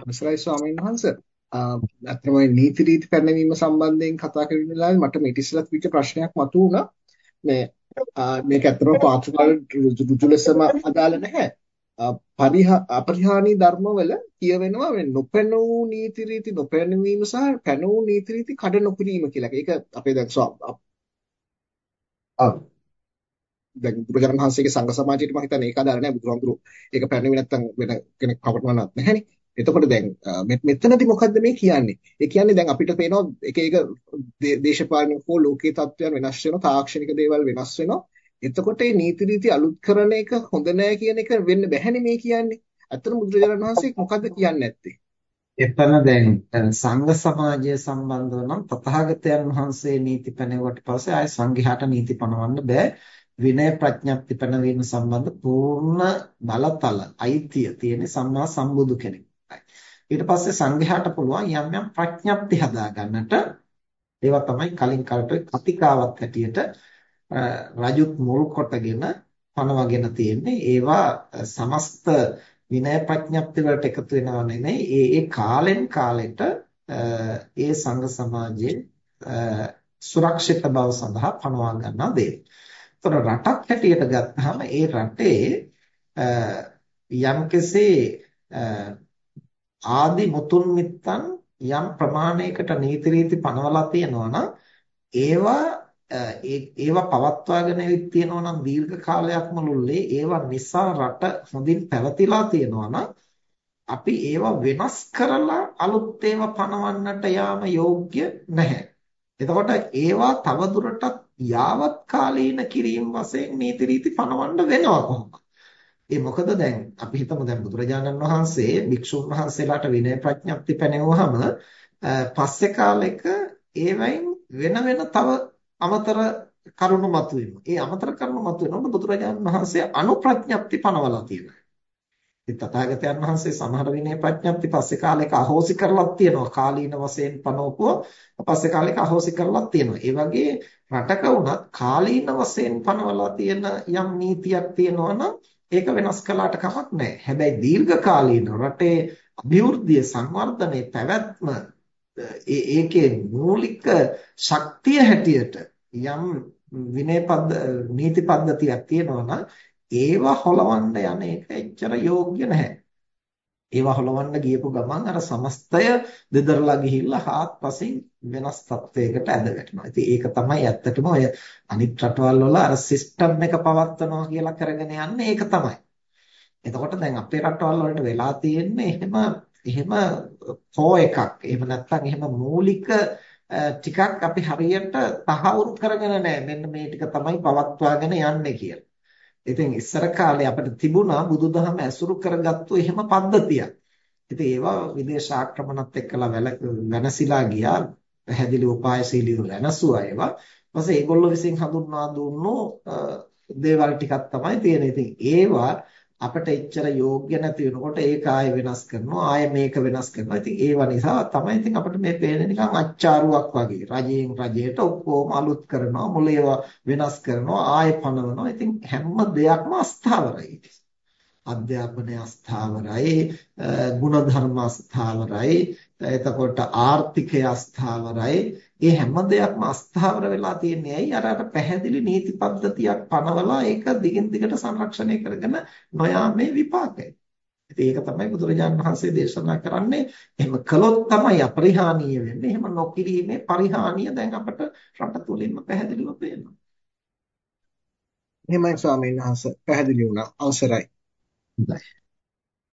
අවසරයි ස්වාමීන් වහන්සේ. අත්‍තරම නීති රීති පැනවීම සම්බන්ධයෙන් කතා කරන වෙලාවේ මට මේ ඉතිසලත් විච ප්‍රශ්නයක් මතුවුණා. මේ මේක අත්‍තරම පාත්‍රවල රුජු ලෙසම අදාළ නැහැ. අපරිහානී ධර්මවල කියවෙනවා මේ නොපැනූ නීති රීති නොපැනවීම සහ පැනූ නීති රීති කඩ නොකිරීම කියලා. ඒක අපේ දැන් දැන් බුදුරජාණන් වහන්සේගේ සංඝ සමාජයට මම හිතන්නේ ඒක අදාළ නැහැ බුදුහාමුදුරුවෝ ඒක පැනෙන්නේ නැත්තම් වෙන කෙනෙක් කවටවන්නත් නැහැනේ. එතකොට දැන් මෙතනදී මොකද්ද මේ කියන්නේ? ඒ කියන්නේ දැන් අපිට පේනවා එක එක දේශපාලන හෝ ලෝකීය තත්ත්වයන් වෙනස් වෙනවා, තාක්ෂණික දේවල් වෙනස් වෙනවා. එතකොට මේ නීති රීති අලුත් කරන එක හොඳ නෑ කියන එක වෙන්න බැහැනේ මේ කියන්නේ. අතන බුදුරජාණන් වහන්සේ මොකද්ද කියන්නේ නැත්තේ? එතන දැන් සංඝ සමාජය සම්බන්ධව නම් තථාගතයන් වහන්සේ නීති පැනෙවුවට පස්සේ ආය සංඝයාට නීති පනවන්න බෑ. විනය ප්‍රඥප්ති පැනවීම සම්බන්ධ පූර්ණ බලතල අයිතිය තියෙන සම්මා සම්බුදු කෙනෙක්. ඊට පස්සේ සංඝයාට පුළුවන් යම් යම් ප්‍රඥප්ති හදා ගන්නට ඒවා තමයි කලින් කාලට කතිකාවක් හැටියට රජුත් මුල් කොටගෙන පනවගෙන තියෙන්නේ. ඒවා සමස්ත විනය ප්‍රඥප්ති වලට එකතු වෙනව නෙමෙයි. ඒ ඒ කාලෙන් කාලෙට ඒ සංඝ සමාජයේ සුරක්ෂිත බව සඳහා පනවා ගන්නා දේ. ඒතර රටක් හැටියට ගත්තාම ඒ රටේ යම්කිසි ආදි මුතුන් මිත්තන් යම් ප්‍රමාණයකට නීති රීති පනවලා තියෙනවා නම් ඒවා ඒවා පවත්වාගෙන ඇවිත් තියෙනවා නම් දීර්ඝ කාලයක් මුළුල්ලේ ඒවා නිසා රට හොඳින් පැවතිලා තියෙනවා නම් අපි ඒවා වෙනස් කරලා අලුත් ඒවා පනවන්නට යාම යෝග්‍ය නැහැ. එතකොට ඒවා තවදුරටත් යාවත් කාලීන කිරීම වශයෙන් නීති රීති පනවන්න වෙනවා කොහොමද? ඒ මොකද දැන් අපි හිතමු දැන් බුදුරජාණන් වහන්සේ භික්ෂුන් වහන්සේලාට විනය ප්‍රඥප්ති පැනෙවුවහම පස්සේ කාලෙක ඒවයින් වෙන වෙන තව අමතර කරුණු මතුවෙනවා. ඒ අමතර කරුණු මතුවෙනකොට බුදුරජාණන් වහන්සේ අනුප්‍රඥප්ති පනවලා තියෙනවා. ඉතින් තථාගතයන් වහන්සේ සමහර විනය ප්‍රඥප්ති පස්සේ කාලෙක අහෝසි කරලත් තියෙනවා. කාලීන වශයෙන් පනවපුව පස්සේ කාලෙක අහෝසි කරලත් තියෙනවා. ඒ වගේ රටක වුණත් කාලීන වශයෙන් පනවලා තියෙන යම් නීතියක් තියෙනවා නම් ඒක වෙනස් කළාට කමක් නැහැ. හැබැයි දීර්ඝ කාලීන රටේ අභිවෘද්ධිය සංවර්ධනයේ පැවැත්ම ඒකේ මූලික ශක්තිය හැටියට යම් විනය පද්ධ නීති පද්ධතියක් තියෙනවා නම් ඒවා හොලවන්න යන එක එච්චර යෝග්‍ය නැහැ. ඒවා හොලවන්න ගියපු ගමන් අර සමස්තය දෙදරලා ගිහිල්ලා හාත්පසින් වෙනස් තත්වයකට ඇද වැටෙනවා. ඉතින් ඒක තමයි ඇත්තටම ඔය අනිත් රටවල් වල අර සිස්ටම් එක පවත්වනවා කියලා කරගෙන යන්නේ ඒක තමයි. එතකොට දැන් අපේ රටවල් වලට වෙලා තියෙන්නේ එහෙම එහෙම ෆෝ එකක්. එහෙම නැත්නම් එහෙම මූලික ටිකක් අපි හරියට තහවුරු කරගෙන නැහැ. මෙන්න මේ ටික තමයි පවත්වාගෙන යන්නේ කියලා. ඉතින් ඉස්සර කාලේ අපිට තිබුණා බුදුදහම ඇසුරු කරගත්තු එහෙම පද්ධතියක්. ඉතින් ඒවා විදේශ ආක්‍රමණත් එක්කලා වෙනසිලා ගියා. පැහැදිලි උපායශීලීව වෙනසුවා ඒවා. ඊපස්සේ ඒගොල්ලෝ විසින් හඳුන්වා දුන්නු දේවල් ටිකක් තමයි තියෙන්නේ. ඉතින් ඒවා අපිට එච්චර යෝග්‍ය නැති වෙනකොට ඒක ආයෙ වෙනස් කරනවා ආයෙ මේක වෙනස් කරනවා. ඉතින් ඒව නිසා තමයි ඉතින් අපිට මේ පේන්නේ නිකන් අච්චාරුවක් වගේ. රජයෙන් රජයට ඔක්කොම අලුත් කරනවා, මුලේව වෙනස් කරනවා, ආයෙ පනවනවා. ඉතින් හැම දෙයක්ම අස්ථාවරයි. අධ්‍යාපනය අස්ථාවරයි, ಗುಣධර්ම අස්ථාවරයි, එතකොට ආර්ථිකය අස්ථාවරයි. ඒ හැම දෙයක්ම අස්ථාවර වෙලා තියෙන්නේ ඇයි? අර අර පැහැදිලි නීති පද්ධතියක් පනවලා ඒක දිගින් දිගට සංරක්ෂණය කරගෙන නොයාමේ විපාකය. ඉතින් ඒක තමයි බුදුරජාණන් වහන්සේ දේශනා කරන්නේ. එහෙම කළොත් තමයි අපරිහානීය වෙන්නේ. එහෙම නොකිරීමේ පරිහානිය දැන් අපට රට තුලින්ම පැහැදිලිව පේනවා. එහෙමයි ස්වාමීන් වහන්සේ පැහැදිලි වුණා. අවසරයි. හොඳයි.